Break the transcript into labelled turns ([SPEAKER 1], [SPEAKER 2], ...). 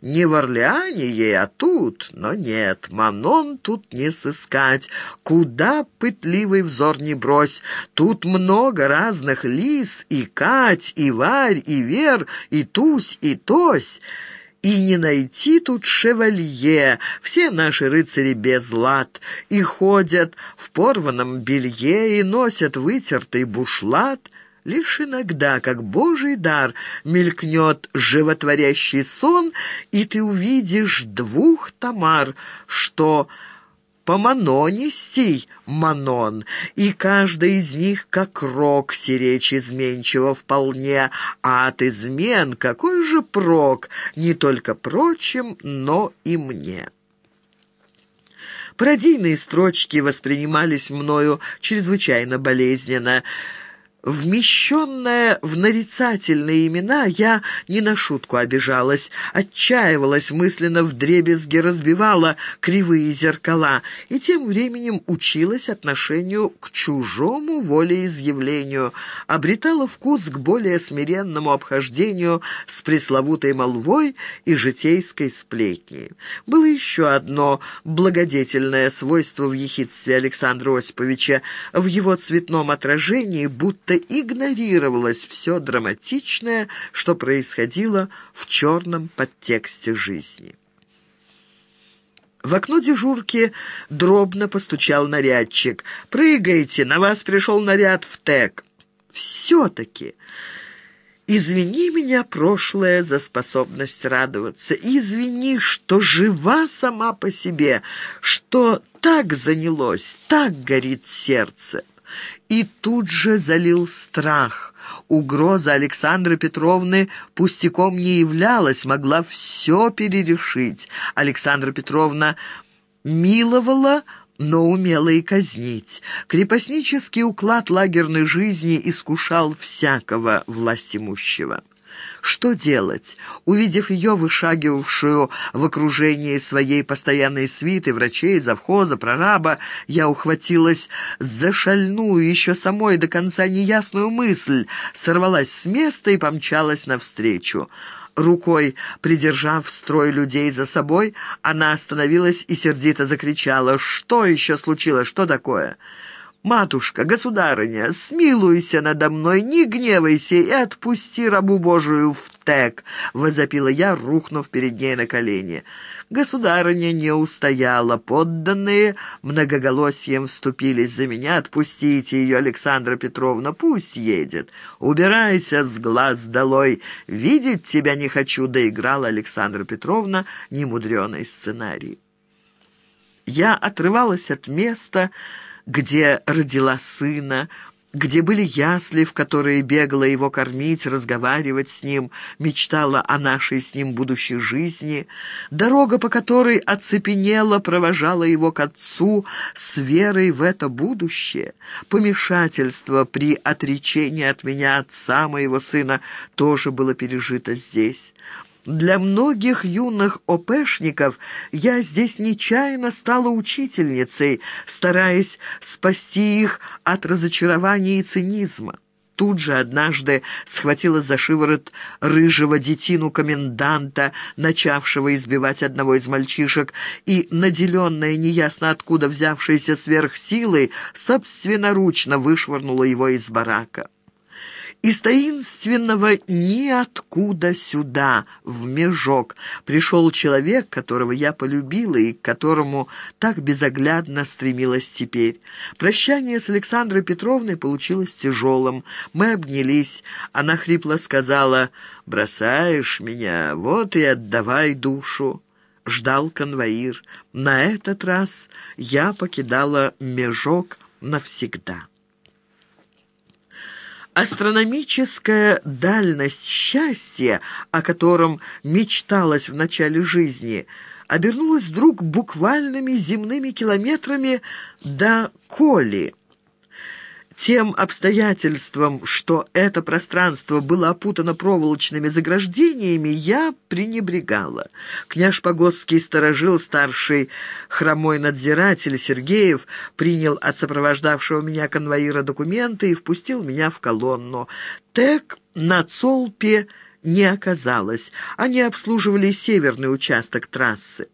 [SPEAKER 1] Не в Орлеане ей, а тут. Но нет, Манон тут не сыскать. Куда пытливый взор не брось. Тут много разных лис, и Кать, и Варь, и Вер, и Тусь, и Тось. И не найти тут шевалье, все наши рыцари без лад, и ходят в порванном белье, и носят вытертый бушлат — Лишь иногда, как божий дар, мелькнет животворящий сон, и ты увидишь двух Тамар, что по манонистей манон, и каждый из них как рок сиречь изменчиво вполне, а от измен какой же прок, не только прочим, но и мне». Пародийные строчки воспринимались мною чрезвычайно болезненно — Вмещенная в нарицательные имена, я не на шутку обижалась, отчаивалась, мысленно вдребезги разбивала кривые зеркала и тем временем училась отношению к чужому волеизъявлению, обретала вкус к более смиренному обхождению с пресловутой молвой и житейской сплетней. Было еще одно благодетельное свойство в ехидстве Александра Осиповича, в его цветном отражении, будто будто игнорировалось все драматичное, что происходило в черном подтексте жизни. В окно дежурки дробно постучал нарядчик. «Прыгайте, на вас пришел наряд в ТЭК». «Все-таки...» Извини меня, прошлое, за способность радоваться. Извини, что жива сама по себе, что так занялось, так горит сердце. И тут же залил страх. Угроза Александры Петровны пустяком не являлась, могла все перерешить. Александра Петровна миловала, но умела и казнить. Крепостнический уклад лагерной жизни искушал всякого властимущего. Что делать? Увидев ее, вышагивавшую в окружении своей постоянной свиты, врачей, завхоза, прораба, я ухватилась за шальную, еще самой до конца неясную мысль, сорвалась с места и помчалась навстречу. Рукой, придержав строй людей за собой, она остановилась и сердито закричала. «Что еще случилось? Что такое?» «Матушка, государыня, смилуйся надо мной, не гневайся и отпусти рабу Божию в тек!» — возопила я, рухнув перед ней на колени. Государыня не устояла, подданные многоголосием вступились за меня. «Отпустите ее, Александра Петровна, пусть едет. Убирайся с глаз долой, видеть тебя не хочу», — доиграла Александра Петровна немудреный сценарий. Я отрывалась от места, где родила сына, где были ясли, в которые бегала его кормить, разговаривать с ним, мечтала о нашей с ним будущей жизни. Дорога, по которой оцепенела, провожала его к отцу с верой в это будущее. Помешательство при отречении от меня отца моего сына тоже было пережито здесь. Для многих юных опешников я здесь нечаянно стала учительницей, стараясь спасти их от разочарования и цинизма. Тут же однажды схватила за шиворот рыжего детину коменданта, начавшего избивать одного из мальчишек, и, наделенная неясно откуда взявшейся сверхсилой, собственноручно вышвырнула его из барака. Из таинственного ниоткуда сюда, в межок, пришел человек, которого я полюбила и к которому так безоглядно стремилась теперь. Прощание с Александрой Петровной получилось тяжелым. Мы обнялись. Она хрипло сказала «Бросаешь меня, вот и отдавай душу» ждал конвоир. На этот раз я покидала межок навсегда. Астрономическая дальность счастья, о котором мечталось в начале жизни, обернулась вдруг буквальными земными километрами до Коли – тем обстоятельством, что это пространство было опутано проволочными заграждениями, я пренебрегала. Княж Погосский сторожил старший хромой надзиратель Сергеев, принял от сопровождавшего меня конвоира документы и впустил меня в колонну. Тек на Цолпе не оказалось. Они обслуживали северный участок трассы.